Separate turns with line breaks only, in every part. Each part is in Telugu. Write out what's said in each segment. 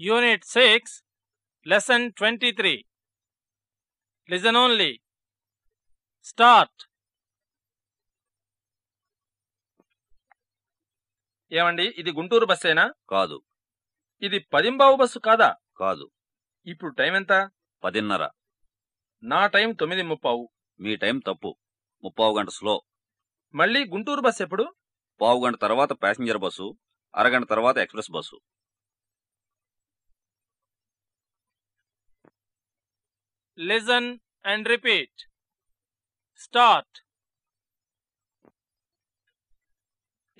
Unit 6, Lesson 23. Listen only. Start. ఏమండి? ఇది గుంటూరు బస్సేనా?
కాదు.
ఇది పదింబావు బస్సు కాదా?
కాదు.
ఇప్పుడు టైం ఎంత?
పదిన్నర.
నా టైం తొమ్మిది ముప్పావు.
మీ టైం తప్పు. ముప్పావు గంట స్లో.
మళ్ళీ గుంటూరు బస్ ఎప్పుడు?
పావు గంట తర్వాత ప్యాసింజర్ బస్సు అరగంట తర్వాత express bus.
Listen and repeat start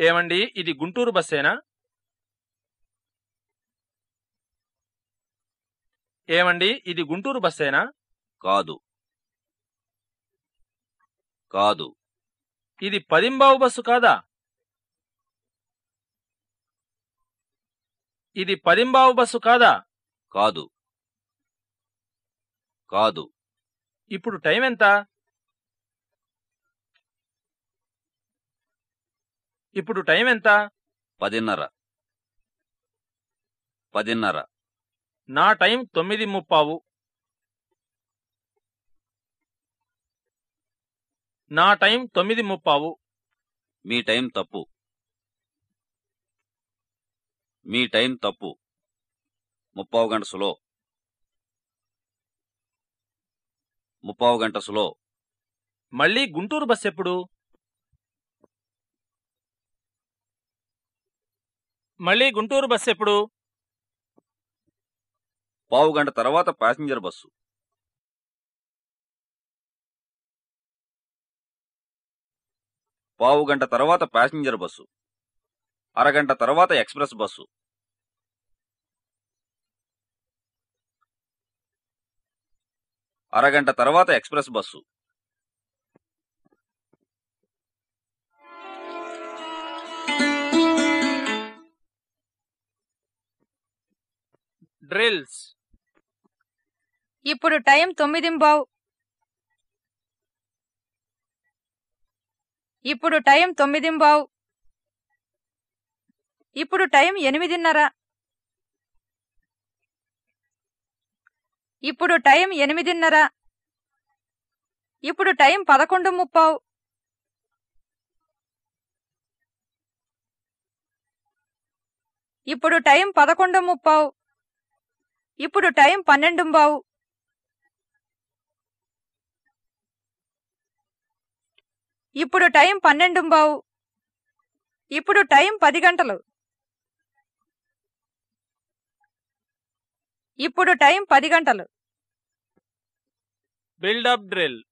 ఏమండి? ఇది గుంటూరు బస్సేనా? ఏమండి? ఇది గుంటూరు బస్సేనా?
కాదు. కాదు.
ఇది పదింబావు బస్సు కాదా? ఇది పదింబావు బస్సు కాదా?
కాదు. కాదు.
ఇప్పుడు టైం ఎంత? ఇప్పుడు టైం ఎంత?
పదిన్నర. పదిన్నర.
నా టైం తొమ్మిది ముప్పావు. నా టైం తొమ్మిది ముప్పావు.
మీ టైం తప్పు. మీ టైం తప్పు. ముప్పావు గంట స్లో. ముప్పావు గంట స్లో.
మళ్ళీ గుంటూరు బస్ ఎప్పుడు? మళ్ళీ గుంటూరు బస్ ఎప్పుడు?
పావు గంట తర్వాత ప్యాసింజర్ బస్సు. పావు గంట తర్వాత ప్యాసింజర్ బస్సు. అరగంట తర్వాత ఎక్స్ప్రెస్ బస్సు. అరగంట తర్వాత ఎక్స్ప్రెస్ బస్సు.
డ్రిల్స్
ఇప్పుడు టైం తొమ్మిదింబావు ఇప్పుడు టైం తొమ్మిదింబావు ఇప్పుడు టైం ఎనిమిదిన్నర. ఇప్పుడు టైం ఎనిమిదిన్నర. ఇప్పుడు టైం పదకొండు ముప్పావు. ఇప్పుడు టైం పదకొండు ముప్పావు. ఇప్పుడు టైం పన్నెండుంబావు ఇప్పుడు టైం పన్నెండుంబావు ఇప్పుడు టైం పది గంటలు. ఇప్పుడు టైం పది గంటలు.
Build up drill.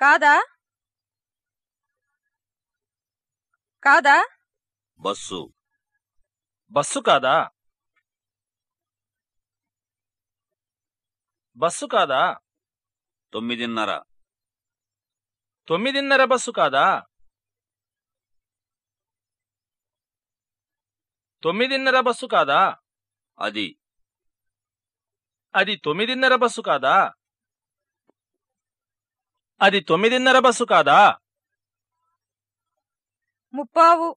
కాదా? కాదా?
బస్సు.
బస్సు కాదా? బస్సు కాదా?
తొమ్మిదిన్నర.
తొమ్మిదిన్నర బస్సు కాదా? తొమ్మిదిన్నర బస్సు కాదా?
అది.
అది తొమ్మిదిన్నర బస్సు కాదా? అది తొమ్మిదిన్నర బస్సు కాదా?
ముప్పావు.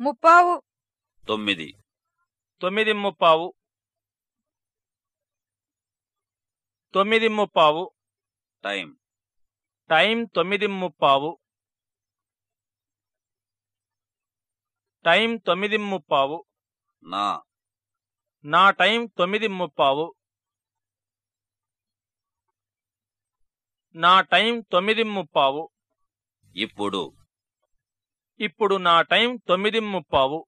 ముప్పావు.
తొమ్మిది.
తొమ్మిది ముప్పావు. తొమ్మిది ముప్పావు.
టైం.
టైం తొమ్మిది ముప్పావు. టైం తొమ్మిది ముప్పావు.
నా.
నా టైం తొమ్మిది ముప్పావు. నా టైం తొమ్మిది ముప్పావు.
ఇప్పుడు.
ఇప్పుడు నా టైం తొమ్మిది ముప్పావు.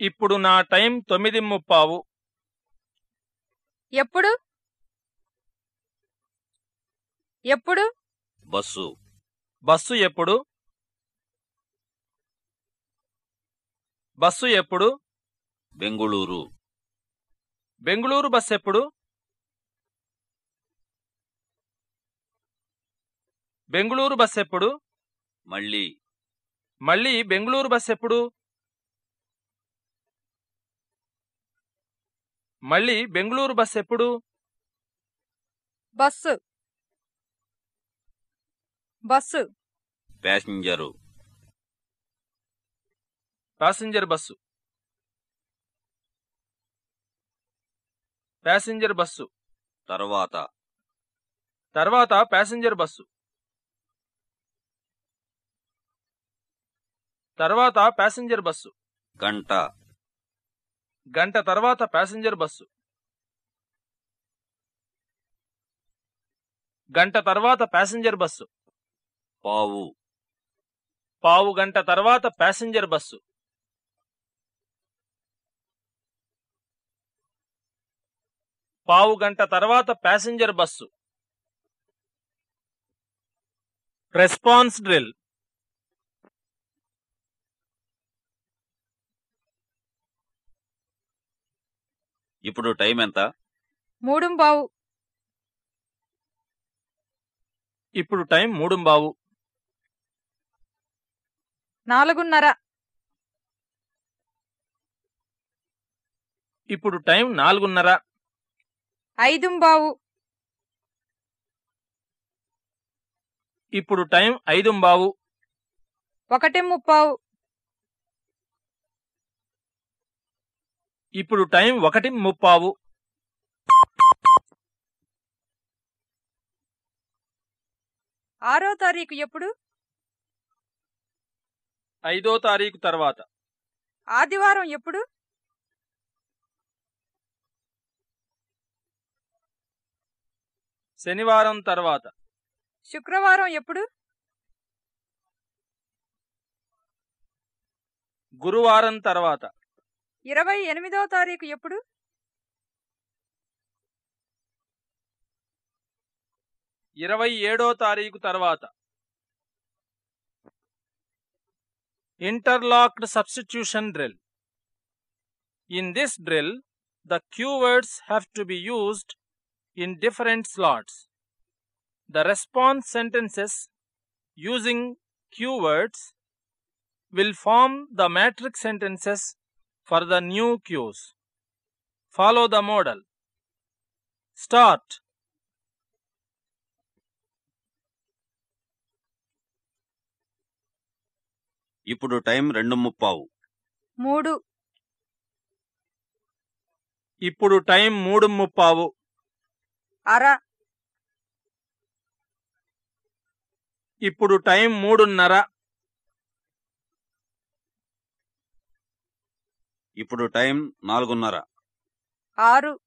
ఇప్పుడు నా టైం తొమ్మిది ముప్పావు.
ఎప్పుడు? ఎప్పుడు?
బస్సు.
బస్సు ఎప్పుడు? బస్సు ఎప్పుడు?
బెంగుళూరు.
బెంగుళూరు బస్ ఎప్పుడు? బెంగుళూరు బస్ ఎప్పుడు?
మళ్ళీ.
మళ్ళీ బెంగుళూరు బస్ ఎప్పుడు? మళ్ళీ బెంగుళూరు బస్ ఎప్పుడు?
Bus. Bus.
Passenger.
Passenger bus. Passenger bus.
తర్వాత.
తర్వాత ప్యాసింజర్ బస్సు. తర్వాత ప్యాసింజర్ బస్సు.
గంట.
గంట తర్వాత ప్యాసింజర్ బస్సు. గంట తర్వాత ప్యాసింజర్ బస్సు.
పావు.
పావు గంట తర్వాత ప్యాసింజర్ బస్సు. పావు గంట తర్వాత ప్యాసింజర్ బస్సు రెస్పాన్స్ డ్రిల్
ఇప్పుడు టైం ఎంత?
మూడుంబావు
ఇప్పుడు టైం మూడు బావు
నాలుగున్నర.
ఇప్పుడు టైం నాలుగున్నర.
ఐదుంబావు
ఇప్పుడు టైం ఐదు బావు.
ఒకటి ముప్పావు.
ఇప్పుడు టైం ఒకటి ముప్పావు.
ఆరో తారీఖు ఎప్పుడు?
ఐదో తారీఖు తర్వాత.
ఆదివారం ఎప్పుడు?
శనివారం తర్వాత.
శుక్రవారం ఎప్పుడు?
గురువారం తర్వాత.
ఇరవై ఎనిమిదో తారీఖు ఎప్పుడు?
ఇరవై ఏడో తారీఖు తర్వాత. Interlocked substitution drill. In this drill the keywords have to be used in different slots. The response sentences using keywords will form the matrix sentences for the new cues. Follow the model. Start.
ఇప్పుడు టైం రెండు ముప్పావు
మూడు
ఇప్పుడు టైం మూడు ముప్పావు
అర.
ఇప్పుడు టైం మూడున్నర.
ఇప్పుడు టైం నాలుగున్నర.
ఆరు.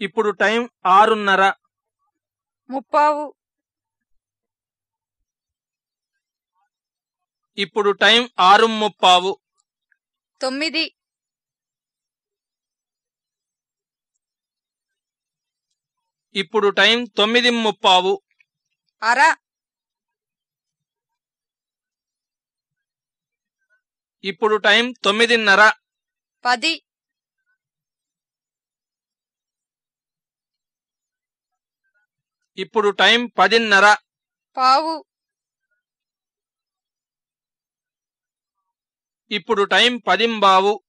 ఇప్పుడు టైం ఆరున్నర.
ముప్పావు.
ఇప్పుడు టైం ఆరు ముప్పావు.
తొమ్మిది.
ఇప్పుడు టైం తొమ్మిది ముప్పావు.
అర.
ఇప్పుడు టైం తొమ్మిదిన్నర.
పది.
ఇప్పుడు టైం పదిన్నర.
పావు.
ఇప్పుడు టైం పదింబావు.